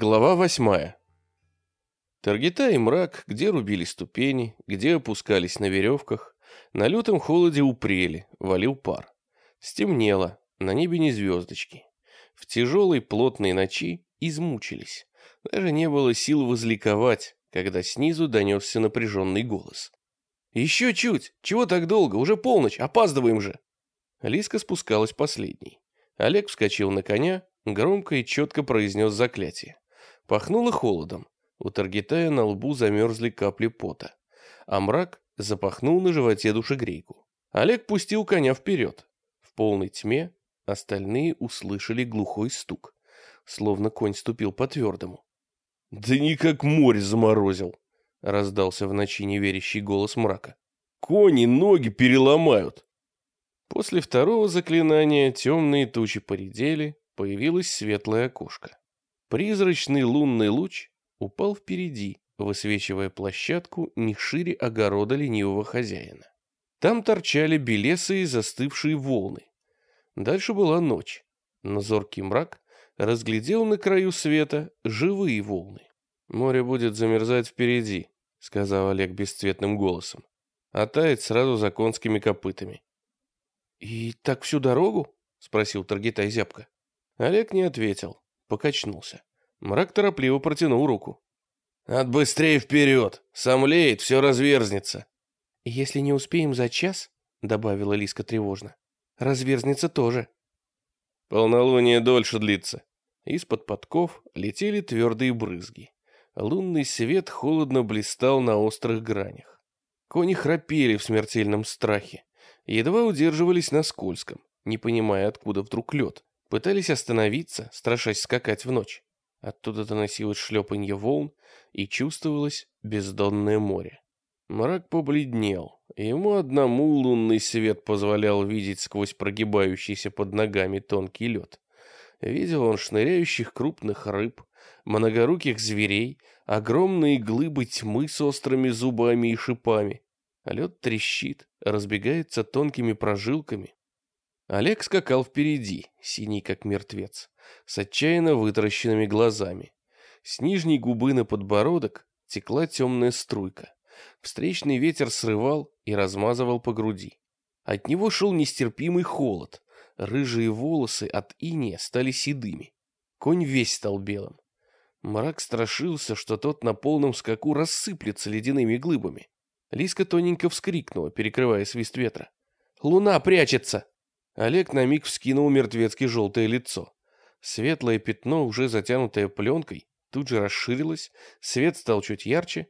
Глава восьмая. Таргита и мрак, где рубили ступени, где опускались на веревках, на лютом холоде упрели, валил пар. Стемнело, на небе не звездочки. В тяжелой плотной ночи измучились. Даже не было сил возликовать, когда снизу донесся напряженный голос. «Еще чуть! Чего так долго? Уже полночь, опаздываем же!» Лиска спускалась последней. Олег вскочил на коня, громко и четко произнес заклятие. Пахнуло холодом. У Таргитая на лбу замерзли капли пота. А мрак запахнул на животе душегрейку. Олег пустил коня вперед. В полной тьме остальные услышали глухой стук, словно конь ступил по твердому. «Да не как море заморозил!» — раздался в ночи неверящий голос мрака. «Кони ноги переломают!» После второго заклинания темные тучи поредели, появилось светлое окошко. Призрачный лунный луч упал впереди, высвечивая площадку не шире огорода ленивого хозяина. Там торчали белесые застывшие волны. Дальше была ночь, но зоркий мрак разглядел на краю света живые волны. «Море будет замерзать впереди», — сказал Олег бесцветным голосом. «А тает сразу за конскими копытами. «И так всю дорогу?» — спросил Таргитай зябко. Олег не ответил, покачнулся. Мрак торопливо протянул руку. «От быстрее вперед! Сомлеет, все разверзнется!» «Если не успеем за час», — добавила Лиска тревожно, — «разверзнется тоже». Полнолуние дольше длится. Из-под подков летели твердые брызги. Лунный свет холодно блистал на острых гранях. Кони храпели в смертельном страхе едва удерживались на скользком, не понимая, откуда вдруг лед. Пытались остановиться, страшась скакать в ночь. Оттуда доносилось шлепанье волн и чувствовалось бездонное море. Мрак побледнел. Ему одному лунный свет позволял видеть сквозь прогибающийся под ногами тонкий лед. Видел он шныряющих крупных рыб, многоруких зверей, огромные глыбы тьмы с острыми зубами и шипами, Лед трещит, разбегается тонкими прожилками. Олег скакал впереди, синий как мертвец, с отчаянно вытаращенными глазами. С нижней губы на подбородок текла темная струйка. Встречный ветер срывал и размазывал по груди. От него шел нестерпимый холод. Рыжие волосы от иния стали седыми. Конь весь стал белым. Мрак страшился, что тот на полном скаку рассыплется ледяными глыбами. Лиска тоненько вскрикнула, перекрывая свист ветра. «Луна прячется!» Олег на миг вскинул мертвецки желтое лицо. Светлое пятно, уже затянутое пленкой, тут же расширилось, свет стал чуть ярче.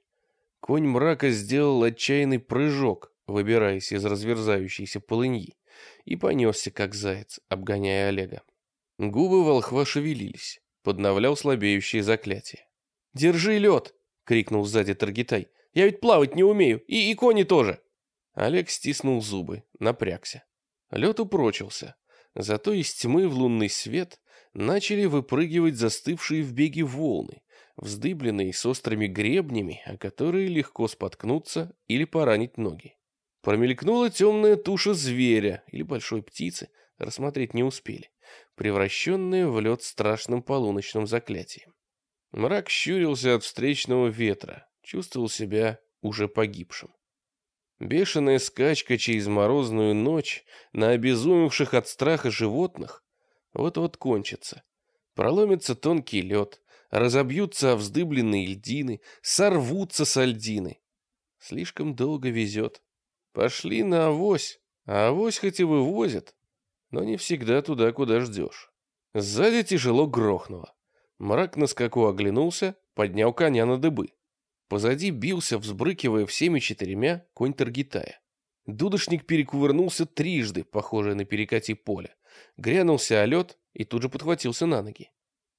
Конь мрака сделал отчаянный прыжок, выбираясь из разверзающейся полыньи, и понесся, как заяц, обгоняя Олега. Губы волхва шевелились, подновлял слабеющее заклятие. «Держи лед!» — крикнул сзади Таргитай. Я ведь плавать не умею, и, и кони тоже. Олег стиснул зубы, напрягся. Лед упрочился. Зато из тьмы в лунный свет начали выпрыгивать застывшие в беге волны, вздыбленные с острыми гребнями, о которые легко споткнуться или поранить ноги. Промелькнула темная туша зверя или большой птицы, рассмотреть не успели, превращенная в лед страшным полуночным заклятием. Мрак щурился от встречного ветра, чувствовал себя уже погибшим. Бешеная скачка через морозную ночь на обезумевших от страха животных вот-вот кончится. Проломится тонкий лед, разобьются вздыбленные льдины, сорвутся со льдины. Слишком долго везет. Пошли на авось, а авось хоть и вывозят, но не всегда туда, куда ждешь. Сзади тяжело грохнуло. Мрак на скаку оглянулся, поднял коня на дыбы. Позади бился, взбрыкивая всеми четырьмя, конь Таргитая. Дудошник перекувырнулся трижды, похожее на перекати поле. Грянулся о лед и тут же подхватился на ноги.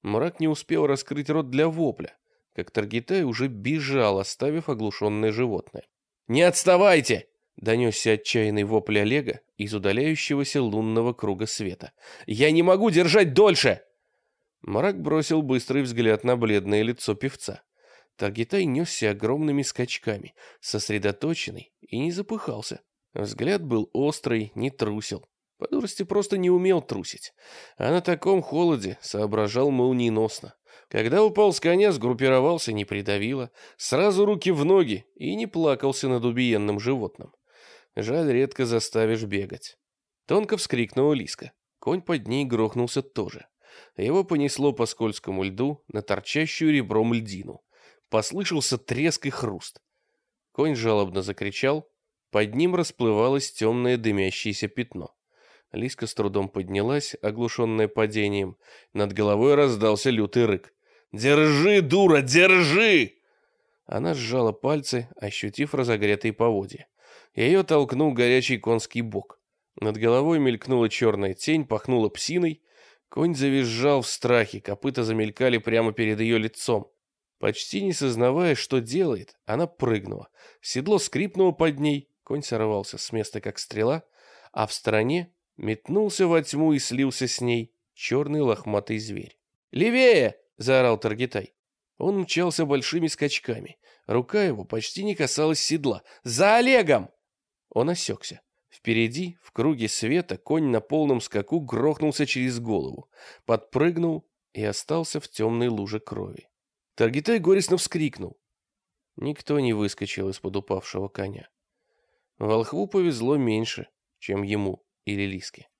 Мрак не успел раскрыть рот для вопля, как Таргитай уже бежал, оставив оглушенное животное. «Не отставайте!» — донесся отчаянный вопль Олега из удаляющегося лунного круга света. «Я не могу держать дольше!» Мрак бросил быстрый взгляд на бледное лицо певца. Таргитай несся огромными скачками, сосредоточенный и не запыхался. Взгляд был острый, не трусил. По дурости просто не умел трусить. А на таком холоде соображал молниеносно. Когда упал с коня, сгруппировался, не придавило, сразу руки в ноги и не плакался над убиенным животным. Жаль, редко заставишь бегать. Тонко вскрикнула Лиска. Конь под ней грохнулся тоже. Его понесло по скользкому льду на торчащую ребром льдину. Послышался треск и хруст. Конь жалобно закричал. Под ним расплывалось темное дымящееся пятно. Лиска с трудом поднялась, оглушенная падением. Над головой раздался лютый рык. «Держи, дура, держи!» Она сжала пальцы, ощутив разогретые поводья. Ее толкнул горячий конский бок. Над головой мелькнула черная тень, пахнула псиной. Конь завизжал в страхе, копыта замелькали прямо перед ее лицом. Почти не сознавая, что делает, она прыгнула. Седло скрипнуло под ней, конь сорвался с места, как стрела, а в стороне метнулся во тьму и слился с ней черный лохматый зверь. «Левее!» заорал Таргитай. Он мчался большими скачками. Рука его почти не касалась седла. «За Олегом!» Он осекся. Впереди, в круге света, конь на полном скаку грохнулся через голову, подпрыгнул и остался в темной луже крови. Таргитай горестно вскрикнул. Никто не выскочил из-под упавшего коня. Волхву повезло меньше, чем ему или Лиске.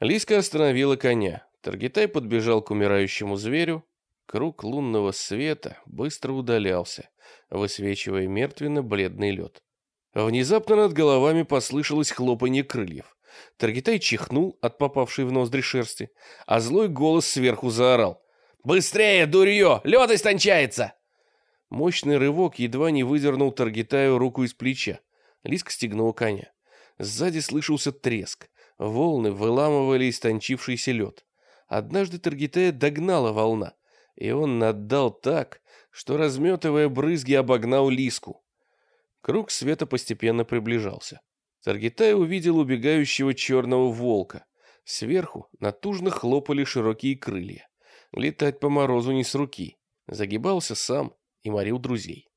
Лиска остановила коня. Таргитай подбежал к умирающему зверю, Круг лунного света быстро удалялся, высвечивая мертвенно-бледный лед. Внезапно над головами послышалось хлопанье крыльев. Таргитай чихнул от попавшей в ноздри шерсти, а злой голос сверху заорал. «Быстрее, дурье! Лед истончается!» Мощный рывок едва не выдернул Таргитаю руку из плеча. Лиск стегнул коня. Сзади слышался треск. Волны выламывали истончившийся лед. Однажды Таргитая догнала волна и он наддал так, что, разметывая брызги, обогнал Лиску. Круг света постепенно приближался. Таргитай увидел убегающего черного волка. Сверху натужно хлопали широкие крылья. Летать по морозу не с руки. Загибался сам и морил друзей.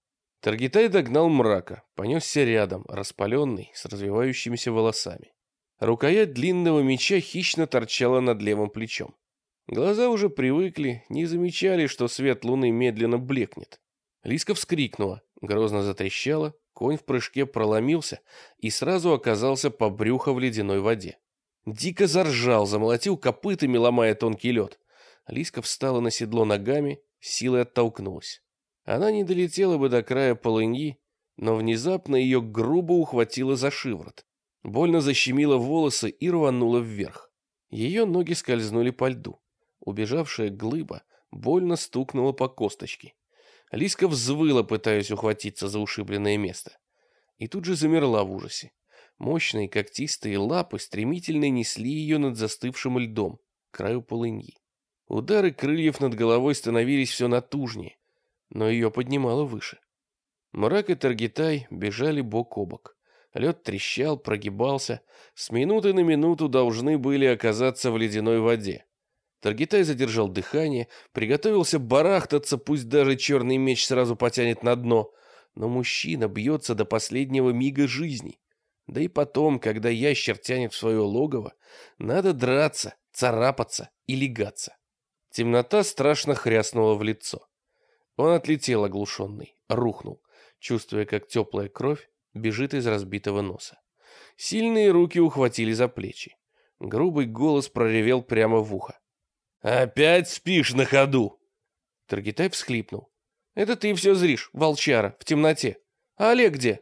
Таргитай догнал мрака, понесся рядом, распаленный, с развивающимися волосами. Рукоять длинного меча хищно торчала над левым плечом. Глаза уже привыкли, не замечали, что свет луны медленно блекнет. Лиска вскрикнула, грозно затрещала, конь в прыжке проломился и сразу оказался по брюхо в ледяной воде. Дико заржал, замолотил копытами, ломая тонкий лед. Лиска встала на седло ногами, силой оттолкнулась. Она не долетела бы до края полыньи, но внезапно ее грубо ухватило за шиворот. Больно защемило волосы и рвануло вверх. Ее ноги скользнули по льду. Убежавшая глыба больно стукнула по косточке. Лиска взвыла, пытаясь ухватиться за ушибленное место. И тут же замерла в ужасе. Мощные когтистые лапы стремительно несли ее над застывшим льдом, к краю полыньи. Удары крыльев над головой становились все натужнее, но ее поднимало выше. Мрак и Таргитай бежали бок о бок. Лед трещал, прогибался. С минуты на минуту должны были оказаться в ледяной воде. Таргитай задержал дыхание, приготовился барахтаться, пусть даже черный меч сразу потянет на дно. Но мужчина бьется до последнего мига жизни. Да и потом, когда ящер тянет в свое логово, надо драться, царапаться и легаться. Темнота страшно хряснула в лицо. Он отлетел оглушенный, рухнул, чувствуя, как теплая кровь бежит из разбитого носа. Сильные руки ухватили за плечи. Грубый голос проревел прямо в ухо. «Опять спишь на ходу?» Таргитай всхлипнул. «Это ты все зришь, волчара, в темноте. А Олег где?»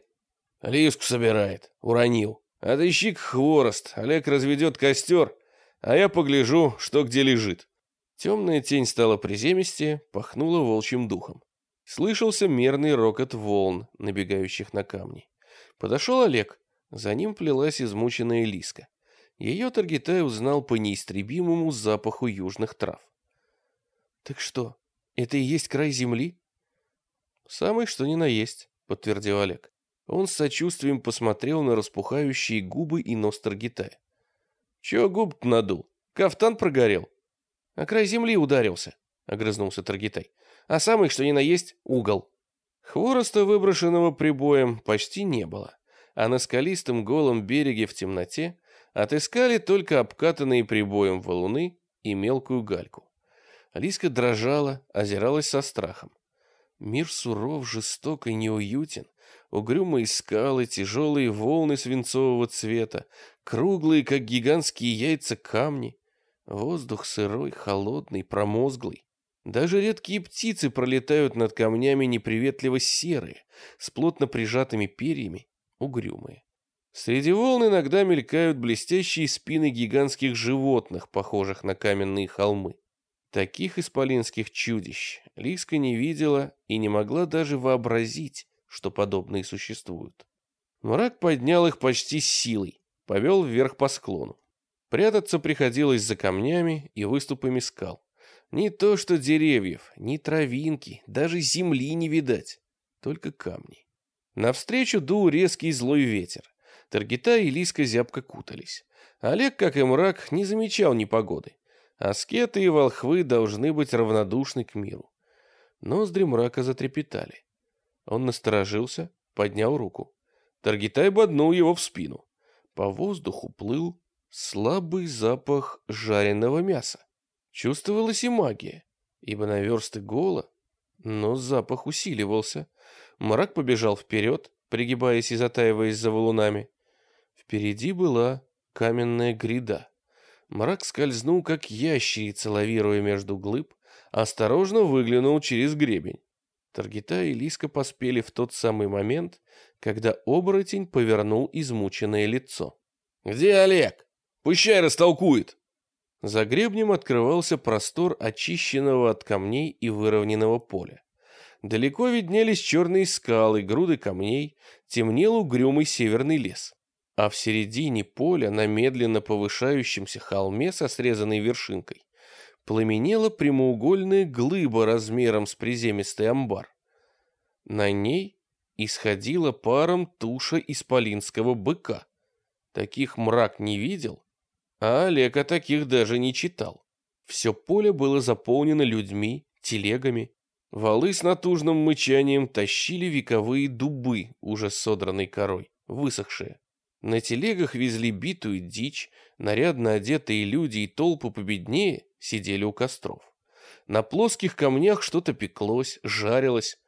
«Лиску собирает. Уронил. Отыщи хворост. Олег разведет костер, а я погляжу, что где лежит». Темная тень стала приземистее, пахнула волчьим духом. Слышался мерный рокот волн, набегающих на камни. Подошел Олег. За ним плелась измученная Лиска. Ее Таргитай узнал по неистребимому запаху южных трав. «Так что, это и есть край земли?» «Самый что ни на есть», — подтвердил Олег. Он с сочувствием посмотрел на распухающие губы и нос Таргитая. «Чего губ надул? Кафтан прогорел?» «А край земли ударился», — огрызнулся Таргитай. «А самый что ни на есть угол». Хвороста, выброшенного прибоем, почти не было, а на скалистом голом береге в темноте Отыскали только обкатанные прибоем валуны и мелкую гальку. Алиска дрожала, озиралась со страхом. Мир суров, жесток и неуютен. Угрюмые скалы, тяжелые волны свинцового цвета, круглые, как гигантские яйца, камни. Воздух сырой, холодный, промозглый. Даже редкие птицы пролетают над камнями неприветливо серые, с плотно прижатыми перьями, угрюмые. Среди волн иногда мелькают блестящие спины гигантских животных, похожих на каменные холмы. Таких исполинских чудищ Лиска не видела и не могла даже вообразить, что подобные существуют. Мрак поднял их почти силой, повел вверх по склону. Прятаться приходилось за камнями и выступами скал. Не то что деревьев, ни травинки, даже земли не видать, только камни. Навстречу дул резкий злой ветер. Таргита и Лиска зябко кутались. Олег, как и мрак, не замечал непогоды. Аскеты и волхвы должны быть равнодушны к миру. Ноздри мрака затрепетали. Он насторожился, поднял руку. Таргитай боднул его в спину. По воздуху плыл слабый запах жареного мяса. Чувствовалась и магия, ибо на версты гола, но запах усиливался. Мрак побежал вперед, пригибаясь и затаиваясь за валунами. Впереди была каменная гряда. Мрак скользнул, как ящерица, лавируя между глыб, осторожно выглянул через гребень. Таргита и Лиска поспели в тот самый момент, когда оборотень повернул измученное лицо. «Где Олег? Пущай растолкует!» За гребнем открывался простор очищенного от камней и выровненного поля. Далеко виднелись черные скалы, груды камней, темнел угрюмый северный лес. А в середине поля, на медленно повышающемся холме со срезанной вершинкой, пламенела прямоугольная глыба размером с приземистый амбар. На ней исходила паром туша исполинского быка. Таких мрак не видел, а Олег о таких даже не читал. Все поле было заполнено людьми, телегами. Валы с натужным мычанием тащили вековые дубы, уже содранной корой, высохшие. На телегах везли битую дичь, нарядно одетые люди и толпы победнее сидели у костров. На плоских камнях что-то пеклось, жарилось.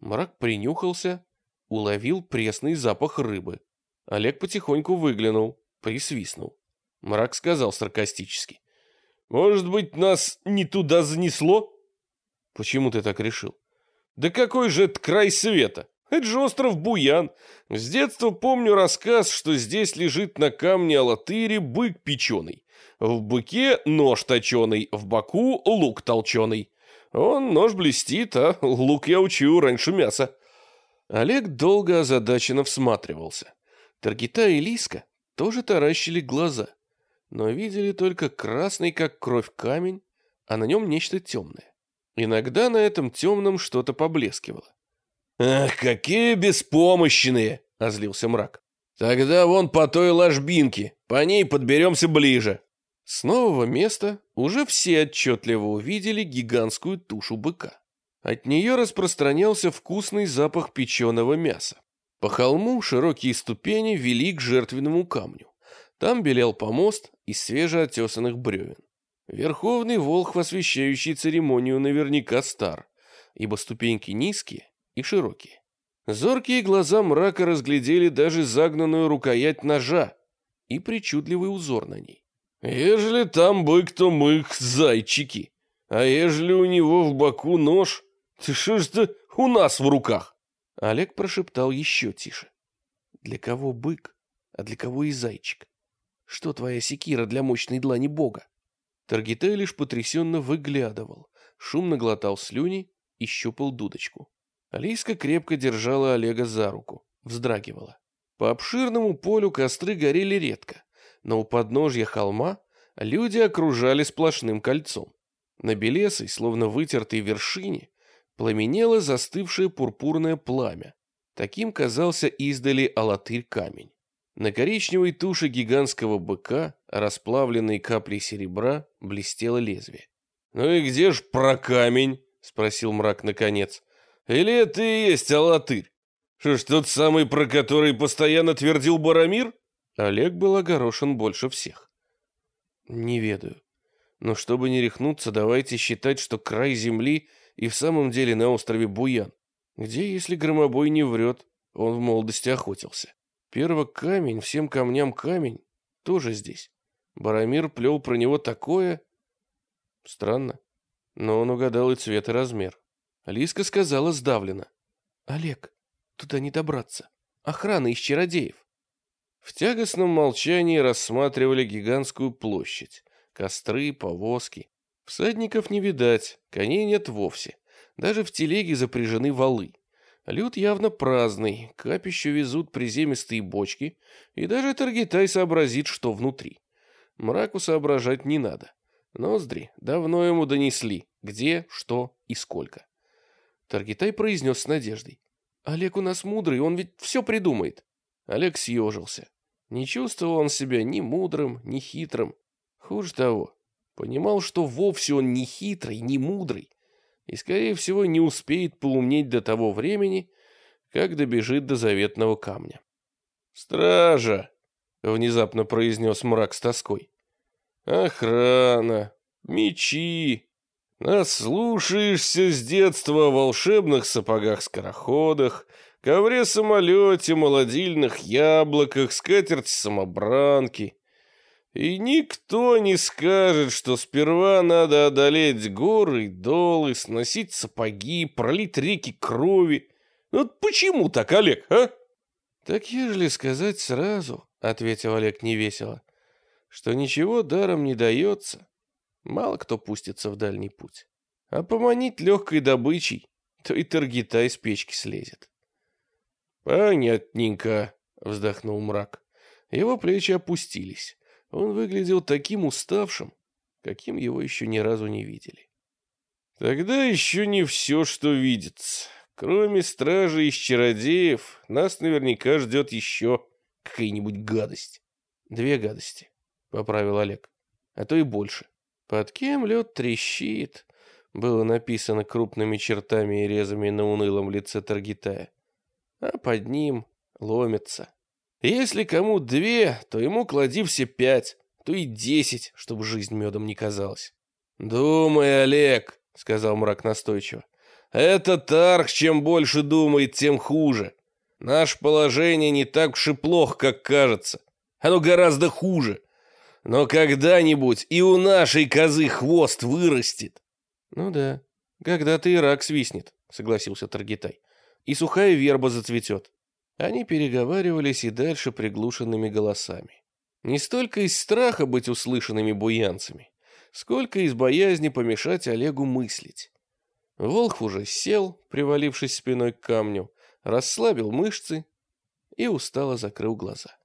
Мрак принюхался, уловил пресный запах рыбы. Олег потихоньку выглянул, присвистнул. Мрак сказал саркастически. «Может быть, нас не туда занесло?» «Почему ты так решил?» «Да какой же это край света? Это же остров Буян. С детства помню рассказ, что здесь лежит на камне Алатыре бык печеный. В быке нож точеный, в боку лук толченый. Он нож блестит, а лук я учу раньше мяса. Олег долго озадаченно всматривался. Таргита и Лиска тоже таращили глаза, но видели только красный, как кровь, камень, а на нем нечто темное. Иногда на этом темном что-то поблескивало. «Ах, какие беспомощные!» — озлился мрак. «Тогда вон по той ложбинке, по ней подберемся ближе». С нового места уже все отчетливо увидели гигантскую тушу быка. От нее распространялся вкусный запах печеного мяса. По холму широкие ступени вели к жертвенному камню. Там белел помост из свежеотесанных бревен. Верховный волхв, освещающий церемонию, наверняка стар, ибо ступеньки низкие и широкие. Зоркие глаза мрака разглядели даже загнанную рукоять ножа и причудливый узор на ней. Ежели там бык, то мык, зайчики. А ежели у него в боку нож, ты что ж ты у нас в руках? Олег прошептал еще тише. Для кого бык, а для кого и зайчик? Что твоя секира для мощной длани бога? Таргитай лишь потрясенно выглядывал, шумно глотал слюни и щупал дудочку. Алиска крепко держала Олега за руку, вздрагивала. По обширному полю костры горели редко, но у подножья холма люди окружали сплошным кольцом. На белесой, словно вытертой вершине, пламенело застывшее пурпурное пламя. Таким казался издали алатырь камень. На коричневой туше гигантского быка, расплавленной каплей серебра, блестело лезвие. «Ну и где ж про камень?» — спросил мрак наконец. «Или это и есть алатырь? Что ж, тот самый, про который постоянно твердил Барамир?» Олег был огорошен больше всех. «Не ведаю. Но чтобы не рехнуться, давайте считать, что край земли и в самом деле на острове Буян. Где, если громобой не врет, он в молодости охотился. Перво камень, всем камням камень, тоже здесь. Барамир плел про него такое... Странно, но он угадал и цвет, и размер. Лиска сказала сдавленно. «Олег, туда не добраться. Охрана из чародеев». В тягостном молчании рассматривали гигантскую площадь. Костры, повозки. Всадников не видать, коней нет вовсе. Даже в телеге запряжены валы. Люд явно праздный, капищу везут приземистые бочки, и даже Таргитай сообразит, что внутри. Мраку соображать не надо. Ноздри давно ему донесли, где, что и сколько. Таргитай произнес с надеждой. «Олег у нас мудрый, он ведь все придумает». Олег съежился. Не чувствовал он себя ни мудрым, ни хитрым. Хуже того, понимал, что вовсе он не хитрый, не мудрый, и, скорее всего, не успеет поумнеть до того времени, как добежит до заветного камня. «Стража!» — внезапно произнес мрак с тоской. «Охрана! Мечи! Наслушаешься с детства о волшебных сапогах-скороходах, ковре-самолете, молодильных яблоках, скатерти-самобранки. И никто не скажет, что сперва надо одолеть горы и долы, сносить сапоги, пролить реки крови. Ну вот почему так, Олег, а? Так ежели сказать сразу, — ответил Олег невесело, — что ничего даром не дается, мало кто пустится в дальний путь. А поманить легкой добычей, то и Таргита из печки слезет. «Понятненько», — вздохнул мрак. Его плечи опустились. Он выглядел таким уставшим, каким его еще ни разу не видели. Тогда еще не все, что видится. Кроме стражи из чародеев, нас наверняка ждет еще какая-нибудь гадость. Две гадости, поправил Олег, а то и больше. Под кем лед трещит, было написано крупными чертами и резами на унылом лице Таргитая. А под ним ломится. Если кому две, то ему клади все пять, то и десять, чтобы жизнь медом не казалась. «Думай, Олег», — сказал мрак настойчиво. «Этот арх чем больше думает, тем хуже. Наше положение не так уж и плохо, как кажется. Оно гораздо хуже. Но когда-нибудь и у нашей козы хвост вырастет». «Ну да, когда-то и рак свистнет», — согласился Таргитай. «И сухая верба зацветет. Они переговаривались и дальше приглушенными голосами. Не столько из страха быть услышанными буянцами, сколько из боязни помешать Олегу мыслить. Волх уже сел, привалившись спиной к камню, расслабил мышцы и устало закрыл глаза.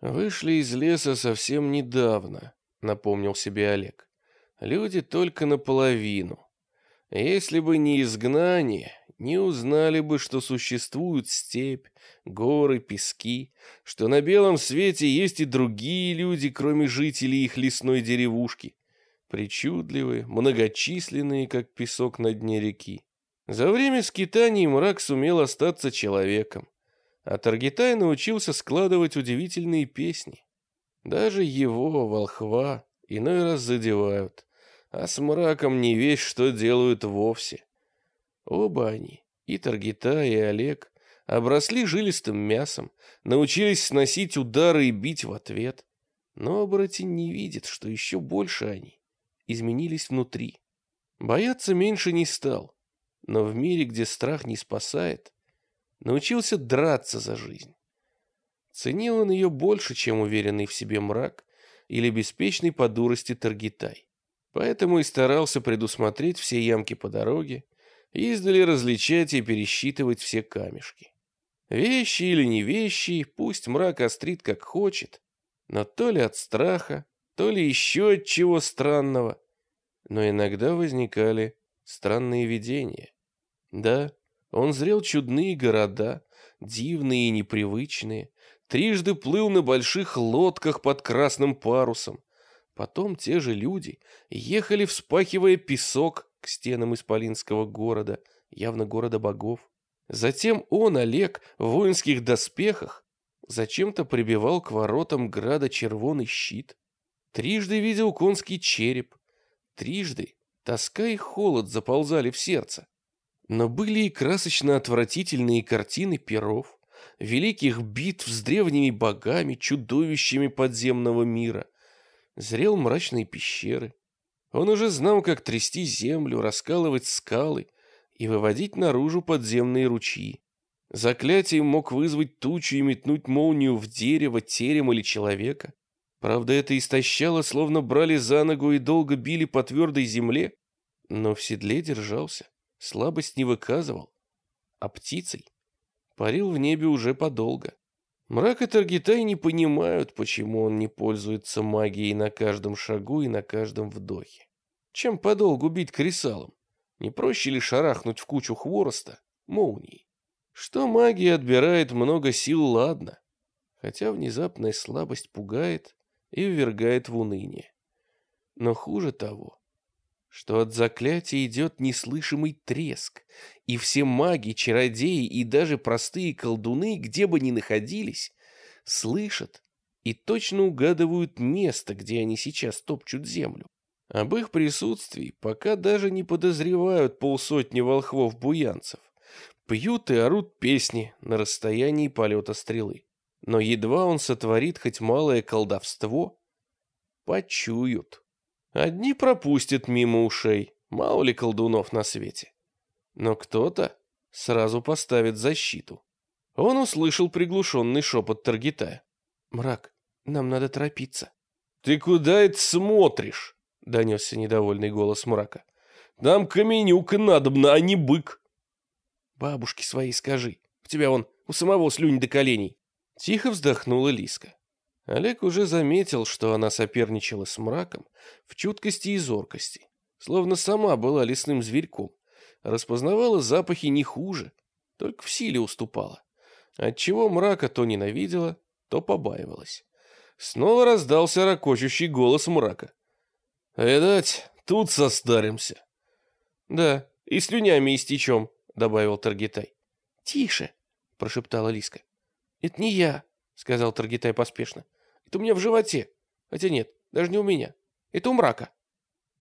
«Вышли из леса совсем недавно», — напомнил себе Олег. «Люди только наполовину. Если бы не изгнание, не узнали бы, что существует степь, горы, пески, что на белом свете есть и другие люди, кроме жителей их лесной деревушки, причудливые, многочисленные, как песок на дне реки. За время скитаний мрак сумел остаться человеком, а Таргитай научился складывать удивительные песни. Даже его, волхва, иной раз задевают, а с мраком не весь что делают вовсе. Оба они, и Таргита, и Олег, обросли жилистым мясом, научились сносить удары и бить в ответ. Но оборотень не видит, что еще больше они изменились внутри. Бояться меньше не стал, но в мире, где страх не спасает, научился драться за жизнь. Ценил он ее больше, чем уверенный в себе мрак или беспечный по дурости Таргитай. Поэтому и старался предусмотреть все ямки по дороге, издали различать и пересчитывать все камешки. Вещи или не вещи, пусть мрак острит как хочет, но то ли от страха, то ли еще от чего странного, но иногда возникали странные видения. Да, он зрел чудные города, дивные и непривычные, трижды плыл на больших лодках под красным парусом. Потом те же люди ехали, вспахивая песок к стенам исполинского города, явно города богов. Затем он, Олег, в воинских доспехах, зачем-то прибивал к воротам града червоный щит. Трижды видел конский череп, трижды тоска и холод заползали в сердце. Но были и красочно отвратительные картины перов, великих битв с древними богами, чудовищами подземного мира. Зрел мрачные пещеры. Он уже знал, как трясти землю, раскалывать скалы и выводить наружу подземные ручьи. Заклятием мог вызвать тучу и метнуть молнию в дерево, терем или человека. Правда, это истощало, словно брали за ногу и долго били по твердой земле, но в седле держался, слабость не выказывал. А птицей парил в небе уже подолго. Мрак и Таргитай не понимают, почему он не пользуется магией на каждом шагу и на каждом вдохе. Чем подолгу бить кресалом? Не проще ли шарахнуть в кучу хвороста молнией? Что магия отбирает много сил, ладно. Хотя внезапная слабость пугает и ввергает в уныние. Но хуже того, что от заклятия идет неслышимый треск, и все маги, чародеи и даже простые колдуны, где бы ни находились, слышат и точно угадывают место, где они сейчас топчут землю. Об их присутствии пока даже не подозревают полсотни волхвов-буянцев. Пьют и орут песни на расстоянии полета стрелы. Но едва он сотворит хоть малое колдовство, почуют. Одни пропустят мимо ушей, мало ли колдунов на свете. Но кто-то сразу поставит защиту. Он услышал приглушенный шепот Таргитая. «Мрак, нам надо торопиться». «Ты куда это смотришь?» — донесся недовольный голос мрака. «Нам каменюка надобна, а не бык». «Бабушке своей скажи. У тебя он у самого слюнь до коленей». Тихо вздохнула Лиска. Олег уже заметил, что она соперничала с мраком в чуткости и зоркости, словно сама была лесным зверьком, распознавала запахи не хуже, только в силе уступала. Отчего мрака то ненавидела, то побаивалась. Снова раздался ракочущий голос мрака. «Видать, тут состаримся». «Да, и слюнями истечем», — добавил Таргитай. «Тише», — прошептала Лиска. «Это не я», — сказал Таргитай поспешно. «Это у меня в животе. Хотя нет, даже не у меня. Это у мрака».